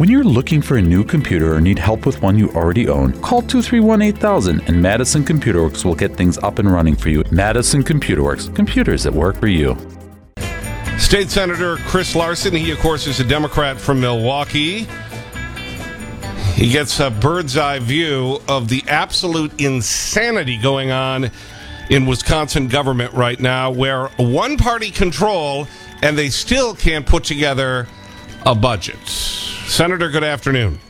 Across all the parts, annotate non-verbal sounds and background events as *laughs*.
When you're looking for a new computer or need help with one you already own, call 231 8000 and Madison Computer Works will get things up and running for you. Madison Computer Works, computers that work for you. State Senator Chris Larson, he, of course, is a Democrat from Milwaukee. He gets a bird's eye view of the absolute insanity going on in Wisconsin government right now, where one party control and they still can't put together a budget. Senator, good afternoon.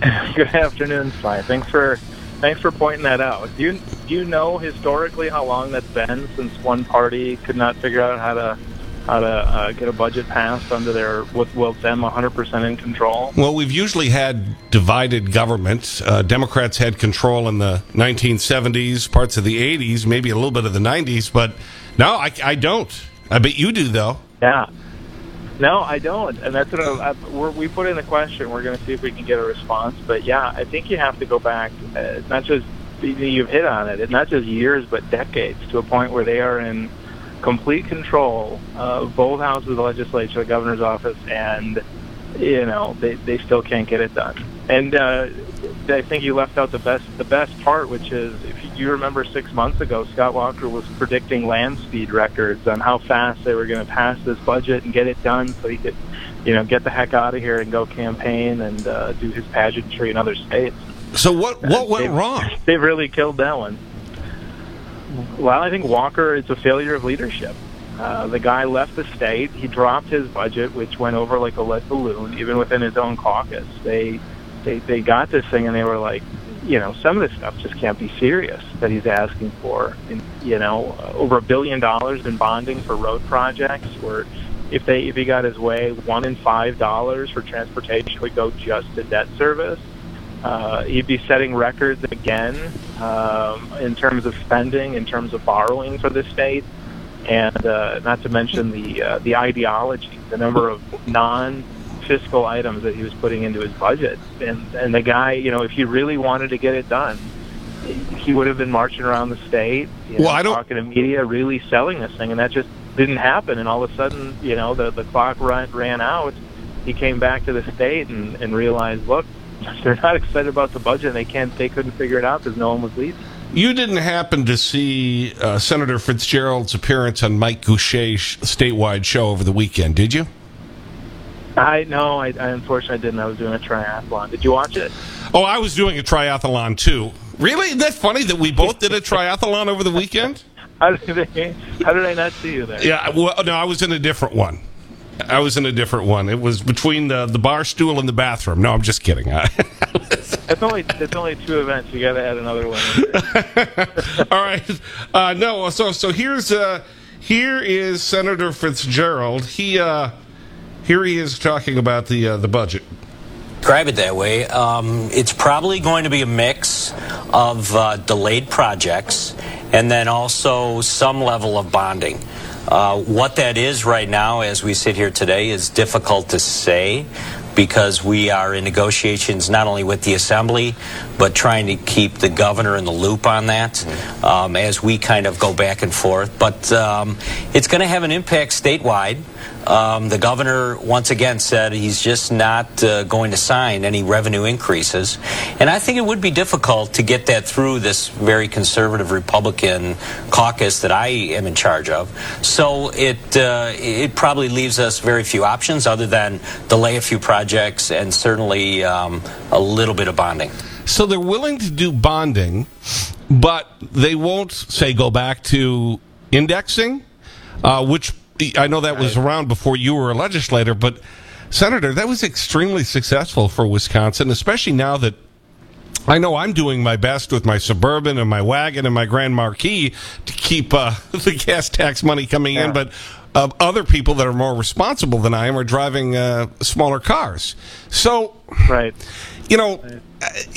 *laughs* Good afternoon, Sly. Thanks for thanks for pointing that out. Do you do you know historically how long that's been since one party could not figure out how to how to uh, get a budget passed under their with with them 100% in control? Well, we've usually had divided government. Uh, Democrats had control in the 1970s, parts of the 80s, maybe a little bit of the 90s, but no, I, I don't. I bet you do, though. Yeah. No, I don't, and that's what I, I, we're, we put in the question. We're going to see if we can get a response. But yeah, I think you have to go back, uh, not just you've hit on it, not just years but decades, to a point where they are in complete control of both houses of the legislature, the governor's office, and you know they they still can't get it done. And uh, I think you left out the best the best part, which is if you remember six months ago, Scott Walker was predicting land speed records on how fast they were going to pass this budget and get it done, so he could, you know, get the heck out of here and go campaign and uh, do his pageantry in other states. So what what went they've, wrong? They really killed that one. Well, I think Walker is a failure of leadership. Uh, the guy left the state. He dropped his budget, which went over like a lead balloon, even within his own caucus. They, they, they got this thing, and they were like, you know, some of this stuff just can't be serious that he's asking for. And, you know, over a billion dollars in bonding for road projects, where if they if he got his way, one in five dollars for transportation would go just to debt service. Uh, he'd be setting records again um, in terms of spending, in terms of borrowing for the state, and uh, not to mention the uh, the ideology, the number of non fiscal items that he was putting into his budget. And and the guy, you know, if he really wanted to get it done, he would have been marching around the state, you know, well, I don't... talking to media, really selling this thing, and that just didn't happen. And all of a sudden, you know, the the clock ran, ran out. He came back to the state and, and realized, look, *laughs* they're not excited about the budget. And they can't, they couldn't figure it out because no one was leading. You didn't happen to see uh, Senator Fitzgerald's appearance on Mike Gousha's statewide show over the weekend, did you? I no, I, I unfortunately didn't. I was doing a triathlon. Did you watch it? Oh, I was doing a triathlon too. Really? Isn't that funny that we both did a *laughs* triathlon over the weekend? how, did they, how did I not see you there? Yeah, well, no, I was in a different one. I was in a different one. It was between the, the bar stool and the bathroom. No, I'm just kidding. that's *laughs* only that's only two events. You got to add another one. *laughs* All right. Uh, no. So so here's uh, here is Senator Fitzgerald. He uh, here he is talking about the uh, the budget. Describe it that way. Um, it's probably going to be a mix of uh, delayed projects and then also some level of bonding. Uh, what that is right now, as we sit here today, is difficult to say because we are in negotiations not only with the assembly, but trying to keep the governor in the loop on that um, as we kind of go back and forth. But um, it's going to have an impact statewide. Um, the governor once again said he's just not uh, going to sign any revenue increases. And I think it would be difficult to get that through this very conservative Republican caucus that I am in charge of. So it, uh, it probably leaves us very few options other than delay a few projects and certainly um, a little bit of bonding. So they're willing to do bonding, but they won't, say, go back to indexing, uh, which I know that was around before you were a legislator, but Senator, that was extremely successful for Wisconsin, especially now that I know I'm doing my best with my Suburban and my wagon and my Grand Marquis to keep uh, *laughs* the gas tax money coming yeah. in, but uh, other people that are more responsible than I am are driving uh, smaller cars. So, right. you know, right.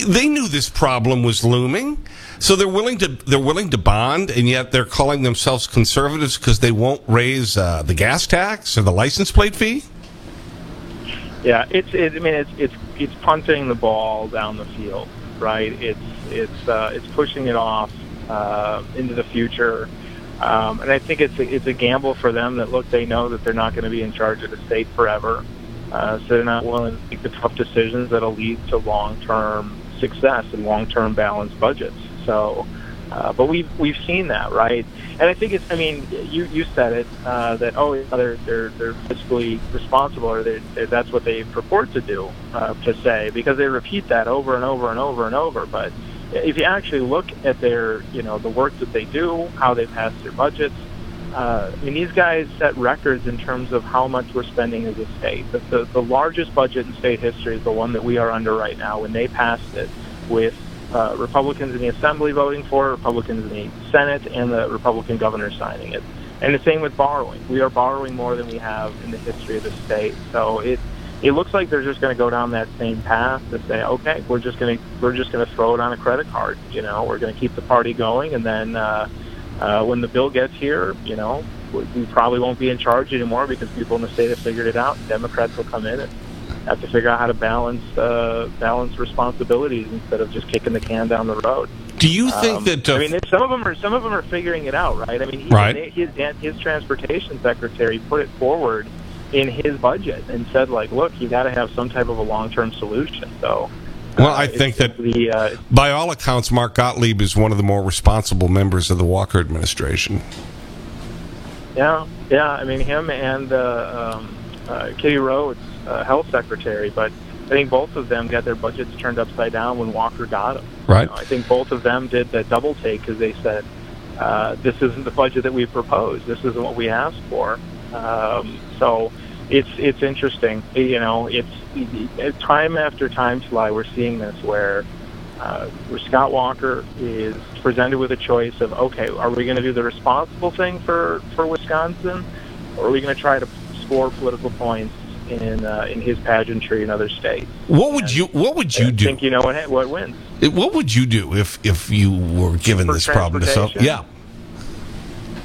they knew this problem was looming. So they're willing to they're willing to bond, and yet they're calling themselves conservatives because they won't raise uh, the gas tax or the license plate fee. Yeah, it's. It, I mean, it's it's it's punting the ball down the field, right? It's it's uh, it's pushing it off uh, into the future, um, and I think it's a, it's a gamble for them. That look, they know that they're not going to be in charge of the state forever. Uh, so they're not willing to make the tough decisions that'll lead to long-term success and long-term balanced budgets. So, uh, but we've we've seen that, right? And I think it's. I mean, you you said it uh, that oh they're they're they're fiscally responsible, or they that's what they purport to do uh, to say because they repeat that over and over and over and over. But if you actually look at their you know the work that they do, how they pass their budgets, uh, I mean, these guys set records in terms of how much we're spending as a state. The, the, the largest budget in state history is the one that we are under right now. When they passed it with uh, Republicans in the Assembly voting for Republicans in the Senate, and the Republican governor signing it. And the same with borrowing. We are borrowing more than we have in the history of the state. So it it looks like they're just going to go down that same path to say, okay, we're just going to we're just going to throw it on a credit card. You know, we're going to keep the party going, and then uh, uh, when the bill gets here, you know, we, we probably won't be in charge anymore because people in the state have figured it out. Democrats will come in and have to figure out how to balance uh, balance responsibilities instead of just kicking the can down the road. Do you think Um, that? Uh, I mean, some of them are some of them are figuring it out, right? I mean, he, Right. his his transportation secretary put it forward in his budget and said, like, look, you got to have some type of a long term solution. So, Well, uh, I think that- the uh, by all accounts, Mark Gottlieb is one of the more responsible members of the Walker administration. Yeah, yeah. I mean, him and uh, um, uh, Kitty Rhodes, uh, health secretary, but I think both of them got their budgets turned upside down when Walker got them. Right. I think both of them did the double take because they said, uh, "This isn't the budget that we proposed. This isn't what we asked for." Um, so it's it's interesting. You know, it's time after time, Sly. We're seeing this where uh, where Scott Walker is presented with a choice of, okay, are we going to do the responsible thing for, for Wisconsin, or are we going to try to score political points in uh, in his pageantry in other states? What would you What would you I do? think you know what what wins. What would you do if if you were given For this problem to solve? Yeah.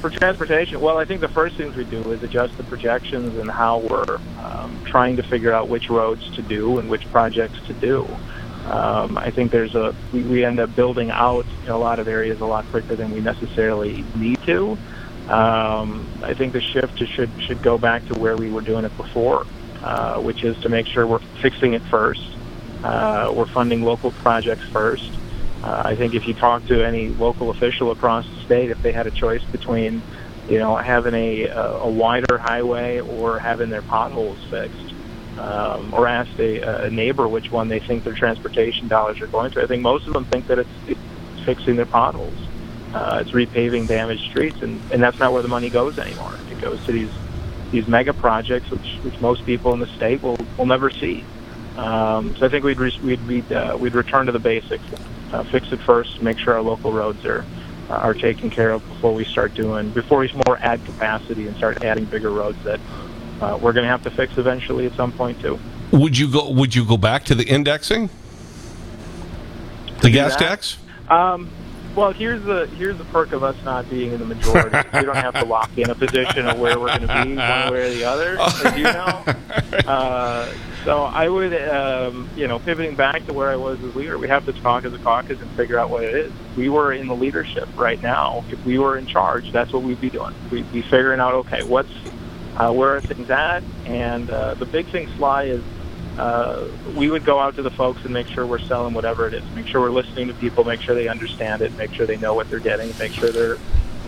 For transportation, well, I think the first things we do is adjust the projections and how we're um, trying to figure out which roads to do and which projects to do. Um, I think there's a we, we end up building out a lot of areas a lot quicker than we necessarily need to. Um, I think the shift should should go back to where we were doing it before, uh, which is to make sure we're fixing it first. Uh, we're funding local projects first. Uh, I think if you talk to any local official across the state, if they had a choice between, you know, having a, a wider highway or having their potholes fixed, um, or asked a, a neighbor which one they think their transportation dollars are going to, I think most of them think that it's, it's fixing their potholes. Uh, it's repaving damaged streets, and, and that's not where the money goes anymore. It goes to these these mega projects, which, which most people in the state will, will never see. Um, so I think we'd re- we'd we'd, uh, we'd return to the basics, uh, fix it first, make sure our local roads are uh, are taken care of before we start doing before we more add capacity and start adding bigger roads that uh, we're going to have to fix eventually at some point too. Would you go Would you go back to the indexing? The gas that? tax? Um, well, here's the here's the perk of us not being in the majority. *laughs* we don't have to lock in a position of where we're going to be one way or the other, as you know. *laughs* Uh, so I would, um, you know, pivoting back to where I was as leader, we have to talk as a caucus and figure out what it is. We were in the leadership right now, if we were in charge, that's what we'd be doing. We'd be figuring out, okay, what's uh, where are things at, and uh, the big thing, Sly, is uh, we would go out to the folks and make sure we're selling whatever it is. Make sure we're listening to people. Make sure they understand it. Make sure they know what they're getting. Make sure they're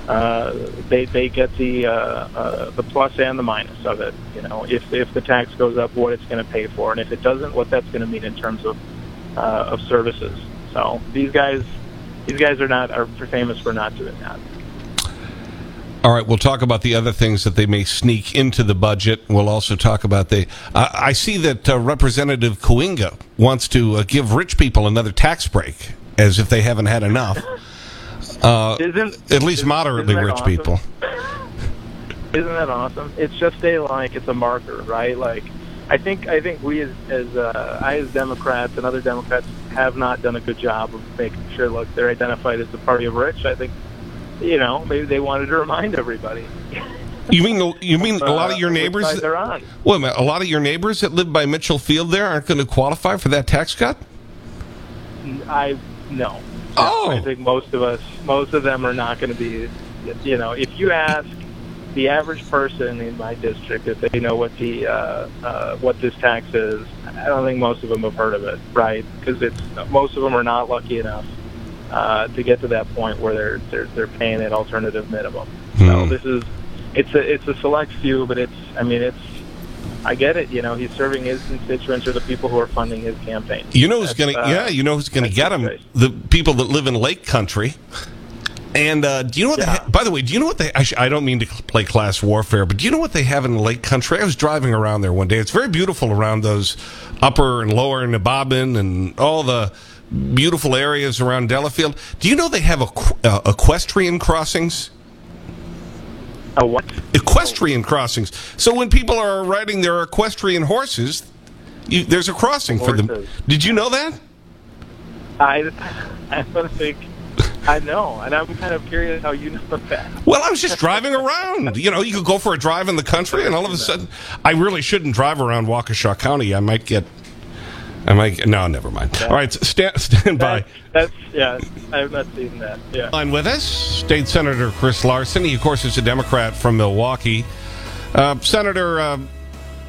uh, they they get the uh, uh, the plus and the minus of it. You know, if if the tax goes up, what it's going to pay for, and if it doesn't, what that's going to mean in terms of uh, of services. So these guys these guys are not are famous for not doing that. All right, we'll talk about the other things that they may sneak into the budget. We'll also talk about the. Uh, I see that uh, Representative Kooyenga wants to uh, give rich people another tax break, as if they haven't had enough. *laughs* Uh, Isn't at least moderately rich awesome? people. *laughs* Isn't that awesome? It's just a like it's a marker, right? Like I think I think we as, as uh, I as Democrats and other Democrats have not done a good job of making sure look they're identified as the party of rich. I think you know maybe they wanted to remind everybody. You mean you mean a lot of uh, your neighbors? they're on. Wait a minute, a lot of your neighbors that live by Mitchell Field there aren't going to qualify for that tax cut? I no. Oh. I think most of us, most of them are not going to be. You know, if you ask the average person in my district, if they know what the uh, uh, what this tax is, I don't think most of them have heard of it, right? Because it's most of them are not lucky enough uh, to get to that point where they're they're, they're paying an alternative minimum. Hmm. So this is it's a it's a select few, but it's I mean it's I get it. You know, he's serving his constituents or the people who are funding his campaign. You know who's going to, uh, yeah, you know who's going to get them? great. The people that live in Lake Country. And uh, do you know what? Yeah. They by the way, do you know what they? I, I don't mean to play class warfare, but do you know what they have in Lake Country? I was driving around there one day. It's very beautiful around those upper and lower Nemahbin and all the beautiful areas around Delafield. Do you know they have equ- uh, equestrian crossings? A what? Equestrian crossings. So when people are riding their equestrian horses, you, there's a crossing for them. Did you know that? I *laughs* I don't think I know, and I'm kind of curious how you know that. Well, I was just driving around. You know, you could go for a drive in the country, and all of a *laughs* sudden, I really shouldn't drive around Waukesha County. I might get. I might. No, never mind. All right, stand, stand by. That, that's yeah. I have not seen that. Yeah. Line with us, State Senator Chris Larson. He, of course, is a Democrat from Milwaukee. Uh, Senator, uh,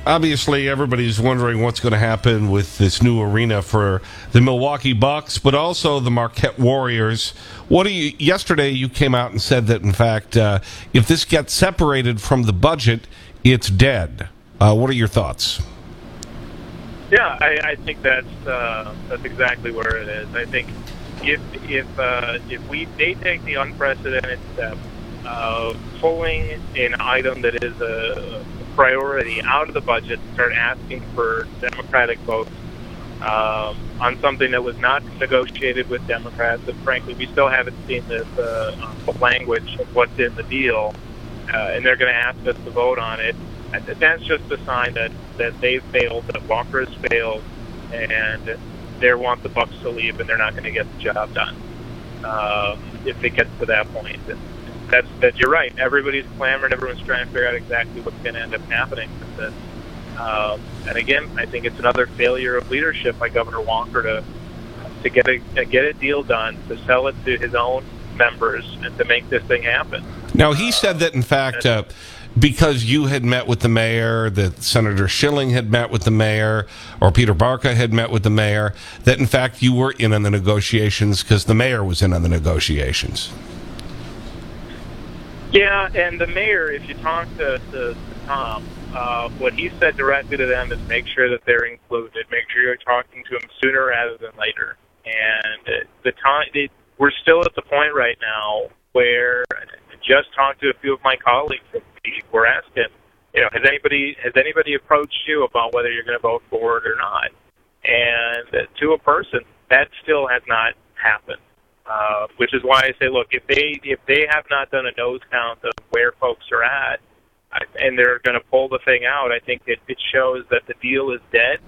obviously, everybody's wondering what's going to happen with this new arena for the Milwaukee Bucks, but also the Marquette Warriors. What do you? Yesterday, you came out and said that, in fact, uh, if this gets separated from the budget, it's dead. Uh, what are your thoughts? Yeah, I, I think that's uh, that's exactly where it is. I think if if uh, if we they take the unprecedented step of pulling an item that is a priority out of the budget, start asking for Democratic votes um, on something that was not negotiated with Democrats, and frankly, we still haven't seen this uh, language of what's in the deal, uh, and they're going to ask us to vote on it. That's just a sign that that they've failed, that Walker has failed, and they want the Bucks to leave, and they're not going to get the job done um, if it gets to that point. That's that. You're right. Everybody's clamoring. Everyone's trying to figure out exactly what's going to end up happening with this. Um, and again, I think it's another failure of leadership by Governor Walker to to get a get a deal done, to sell it to his own members, and to make this thing happen. Now, he said that, in fact, uh, because you had met with the mayor, that Senator Shilling had met with the mayor, or Peter Barca had met with the mayor, that, in fact, you were in on the negotiations because the mayor was in on the negotiations. Yeah, and the mayor, if you talk to, to, to Tom, uh, what he said directly to them is make sure that they're included, make sure you're talking to them sooner rather than later. And the time we're still at the point right now where I just talked to a few of my colleagues. Were asking, you know, has anybody has anybody approached you about whether you're going to vote for it or not? And to a person, that still has not happened. Uh, which is why I say, look, if they if they have not done a nose count of where folks are at, and they're going to pull the thing out, I think it, it shows that the deal is dead.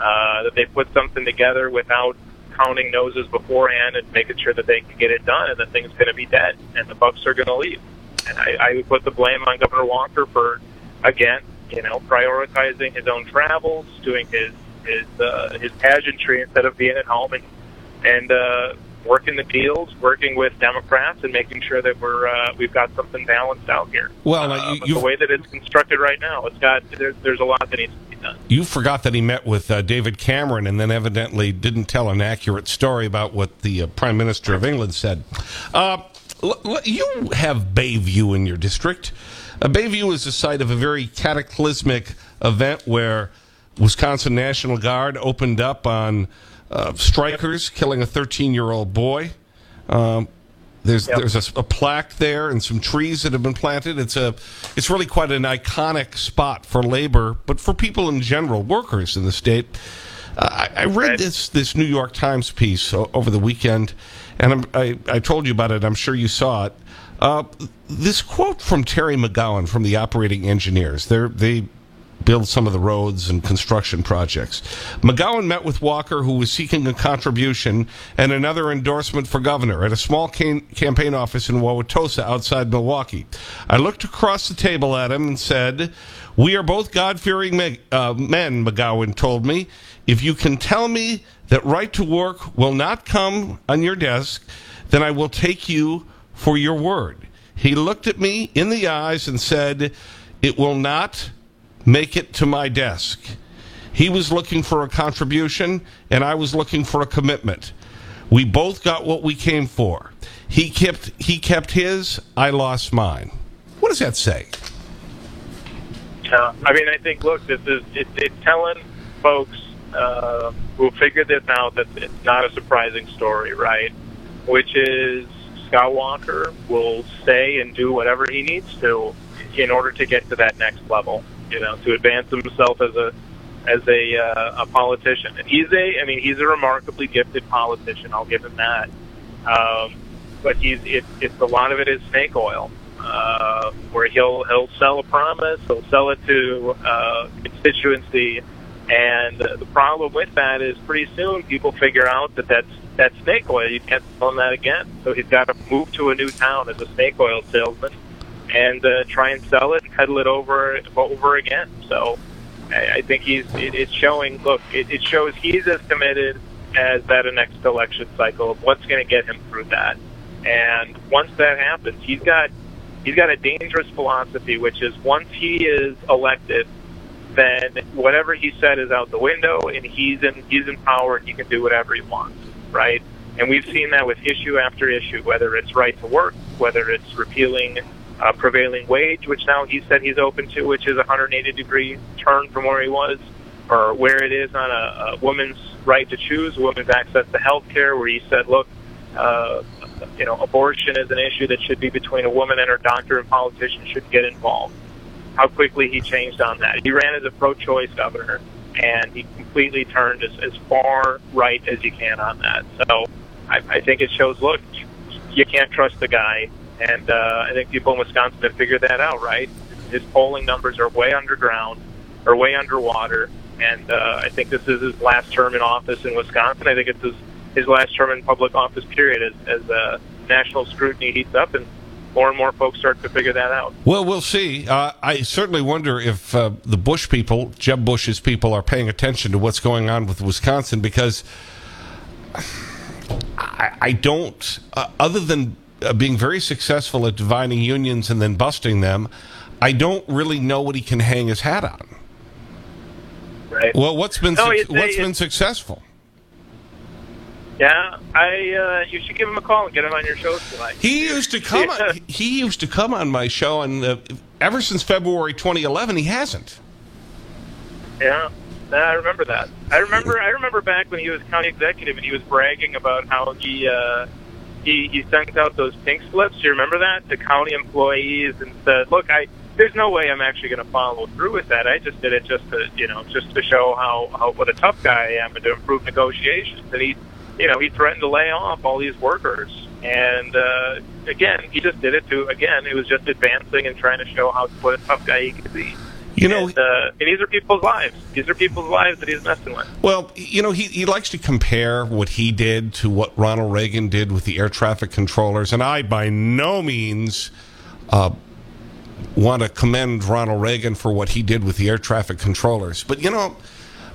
Uh, that they put something together without counting noses beforehand and making sure that they can get it done, and the thing's going to be dead, and the Bucks are going to leave. And I, I would put the blame on Governor Walker for, again, you know, prioritizing his own travels, doing his his uh, his pageantry instead of being at home and and uh, working the deals, working with Democrats, and making sure that we're uh, we've got something balanced out here. Well, uh, you- the way that it's constructed right now, it's got there, there's a lot that needs to be done. You forgot that he met with uh, David Cameron and then evidently didn't tell an accurate story about what the uh, Prime Minister of England said. You have Bayview in your district. Uh, Bayview is the site of a very cataclysmic event where Wisconsin National Guard opened up on uh, strikers killing a 13-year-old boy. Um, there's Yep. there's a, a plaque there and some trees that have been planted. It's a it's really quite an iconic spot for labor, but for people in general, workers in the state. I, I read Right. this this New York Times piece over the weekend, and I'm, I I told you about it. I'm sure you saw it. Uh, this quote from Terry McGowan from the operating engineers. They're, they build some of the roads and construction projects. McGowan met with Walker, who was seeking a contribution and another endorsement for governor at a small campaign office in Wauwatosa outside Milwaukee. I looked across the table at him and said, We are both God fearing me uh, men, McGowan told me. If you can tell me that right to work will not come on your desk, then I will take you for your word. He looked at me in the eyes and said, it will not make it to my desk. He was looking for a contribution, and I was looking for a commitment. We both got what we came for. He kept, he kept his, I lost mine. What does that say? Uh, I mean, I think, look, this is it, it's telling folks uh, who figured this out that it's not a surprising story, right? Which is Scott Walker will say and do whatever he needs to in order to get to that next level, you know, to advance himself as a as a uh, a politician. And he's a, I mean, he's a remarkably gifted politician. I'll give him that. Um, but he's it, it's a lot of it is snake oil, uh, where he'll he'll sell a promise, he'll sell it to uh, constituency, and the problem with that is pretty soon people figure out that that's that's snake oil. You can't sell them that again. So he's got to move to a new town as a snake oil salesman and uh, try and sell it and peddle it over over again. So I, I think he's it, it's showing. Look, it, it shows he's as committed as that next election cycle. Of what's going to get him through that? And once that happens, he's got he's got a dangerous philosophy, which is once he is elected, then whatever he said is out the window, and he's in he's in power, and he can do whatever he wants, right? And we've seen that with issue after issue, whether it's right to work, whether it's repealing uh, prevailing wage, which now he said he's open to, which is a 180 degree turn from where he was, or where it is on a, a woman's right to choose, women's access to health care, where he said, look, uh, you know, abortion is an issue that should be between a woman and her doctor, and politicians should get involved. How quickly he changed on that. He ran as a pro-choice governor, and he completely turned as, as far right as you can on that. So I, I think it shows, look, you, you can't trust the guy, and uh, I think people in Wisconsin have figured that out, right? His polling numbers are way underground, or way underwater, and uh, I think this is his last term in office in Wisconsin. I think it's his his last term in public office period as, as uh, national scrutiny heats up and more and more folks start to figure that out. Well, we'll see. Uh, I certainly wonder if uh, the Bush people, Jeb Bush's people, are paying attention to what's going on with Wisconsin because I, I don't, uh, other than uh, being very successful at dividing unions and then busting them, I don't really know what he can hang his hat on. Right. Well, what's been, No, suc- it's- what's it's- been successful? Yeah, I uh, you should give him a call and get him on your show tonight. He used to come. Yeah. on, he used to come on my show, and uh, ever since February 2011, he hasn't. Yeah, I remember that. I remember. I remember back when he was county executive and he was bragging about how he uh, he he sent out those pink slips. You remember that to county employees and said, "Look, I there's no way I'm actually going to follow through with that. I just did it just to you know just to show how how what a tough guy I am and to improve negotiations." And he you know he threatened to lay off all these workers. And uh, again, he just did it to again. It was just advancing and trying to show how what a tough guy he could be. You know, and, uh, and these are people's lives. These are people's lives that he's messing with. Well, you know, he, he likes to compare what he did to what Ronald Reagan did with the air traffic controllers. And I, by no means, uh, want to commend Ronald Reagan for what he did with the air traffic controllers. But, you know,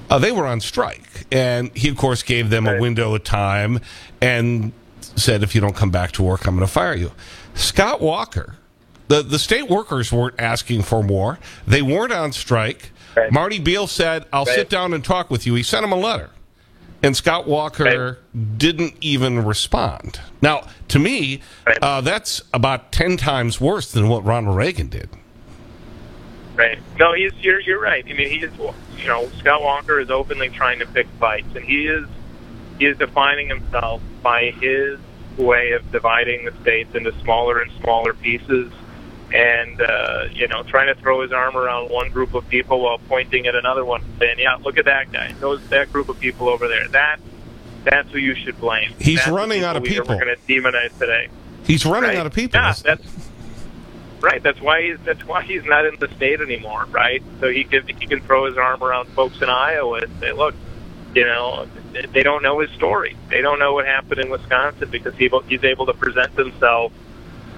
uh, they were on strike. And he, of course, gave them a window of time and said, if you don't come back to work, I'm going to fire you. Scott Walker, the, the state workers weren't asking for more. They weren't on strike. Right. Marty Beil said, I'll Right. sit down and talk with you. He sent him a letter. And Scott Walker didn't even respond. Now, to me, Right. uh, that's about 10 times worse than what Ronald Reagan did. Right. No, he's you're you're right. I mean, he is you know Scott Walker is openly trying to pick fights, and he is he is defining himself by his way of dividing the states into smaller and smaller pieces, and uh, you know trying to throw his arm around one group of people while pointing at another one, saying, "Yeah, look at that guy. Those that group of people over there. That that's who you should blame. He's That's running out of people. We're going to demonize today." He's running Right. out of people. Yeah, that's right. That's why he's that's why he's not in the state anymore, right? So he can he can throw his arm around folks in Iowa and say, look, you know, they don't know his story. They don't know what happened in Wisconsin because he he's able to present himself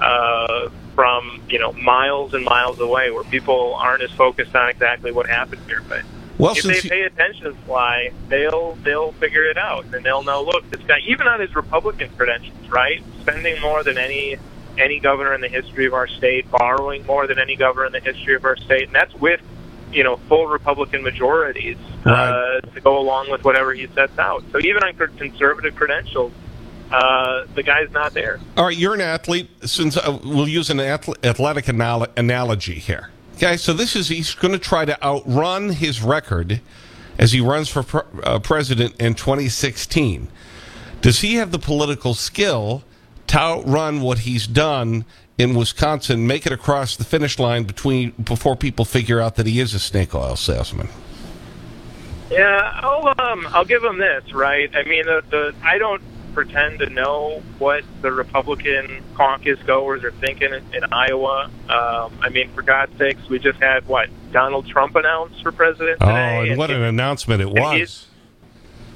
uh, from you know miles and miles away, where people aren't as focused on exactly what happened here, but. well, If they pay attention, to Sly, they'll they'll figure it out, and they'll know. Look, this guy, even on his Republican credentials, right, spending more than any any governor in the history of our state, borrowing more than any governor in the history of our state, and that's with you know full Republican majorities Right. uh, to go along with whatever he sets out. So even on conservative credentials, uh, the guy's not there. All right, you're an athlete. Since uh, we'll use an athletic anal analogy here. Okay, so this is he's going to try to outrun his record as he runs for pre uh, president in 2016. Does he have the political skill to outrun what he's done in Wisconsin, make it across the finish line between before people figure out that he is a snake oil salesman? Yeah, I'll um, I'll give him this, right? I mean, the, the I don't pretend to know what the Republican caucus goers are thinking in, in Iowa. Um, I mean, for God's sakes, we just had what Donald Trump announced for president Oh, today, and what an announcement it and was! he's-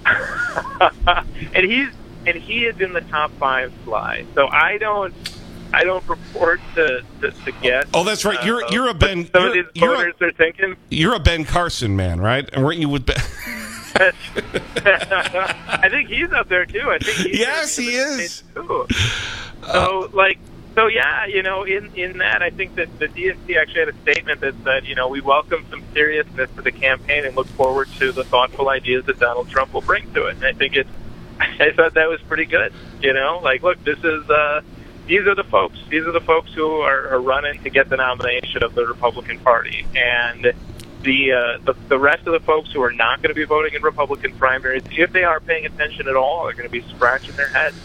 *laughs* and he's and he is in the top five slide. So I don't. I don't purport to, to, to guess. Oh, that's right. You're- uh, you're a Ben- Some you're- of these voters are thinking. You're a Ben Carson man, right? And weren't you with Ben? *laughs* *laughs* I think he's up there too. I think he's Yes, he is. Too. So like so yeah, you know, in in that I think that the DNC actually had a statement that said, you know, we welcome some seriousness to the campaign and look forward to the thoughtful ideas that Donald Trump will bring to it. And I think it's *laughs* I thought that was pretty good. You know, like look, this is uh these are the folks. These are the folks who are, are running to get the nomination of the Republican Party, and the, uh, the the rest of the folks who are not going to be voting in Republican primaries, if they are paying attention at all, are going to be scratching their heads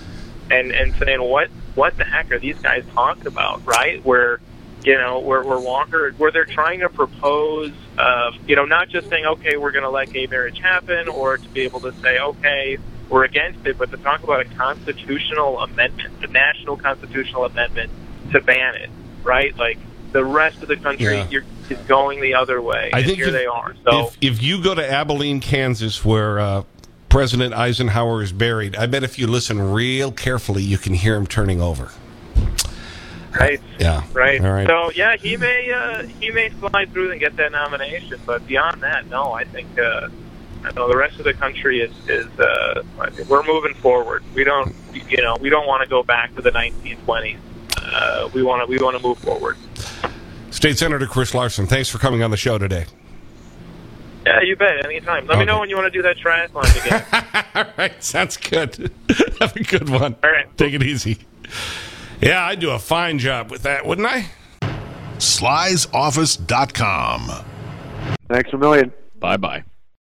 and and saying, "What what the heck are these guys talking about?" Right? Where you know where where Walker where they're trying to propose, um, you know, not just saying, "Okay, we're going to let gay marriage happen," or to be able to say, "Okay." We're against it, but to talk about a constitutional amendment, a national constitutional amendment to ban it, right? Like the rest of the country Yeah. you're, is going the other way. I think here if- they are. So if, if you go to Abilene, Kansas, where uh, President Eisenhower is buried, I bet if you listen real carefully, you can hear him turning over. right, Yeah. right. All right. So yeah, he may uh, he may slide through and get that nomination, but beyond that, no. I think uh, I know the rest of the country is is uh, we're moving forward. We don't you know we don't want to go back to the 1920s. Uh, we want to we want to move forward. State Senator Chris Larson, thanks for coming on the show today. Yeah, you bet. Anytime. Let me know when you want to do that triathlon again. *laughs* All right. Sounds good. *laughs* Have a good one. All right. Take it easy. Yeah, I'd do a fine job with that, wouldn't I? slysoffice.com. Thanks a million. Bye bye.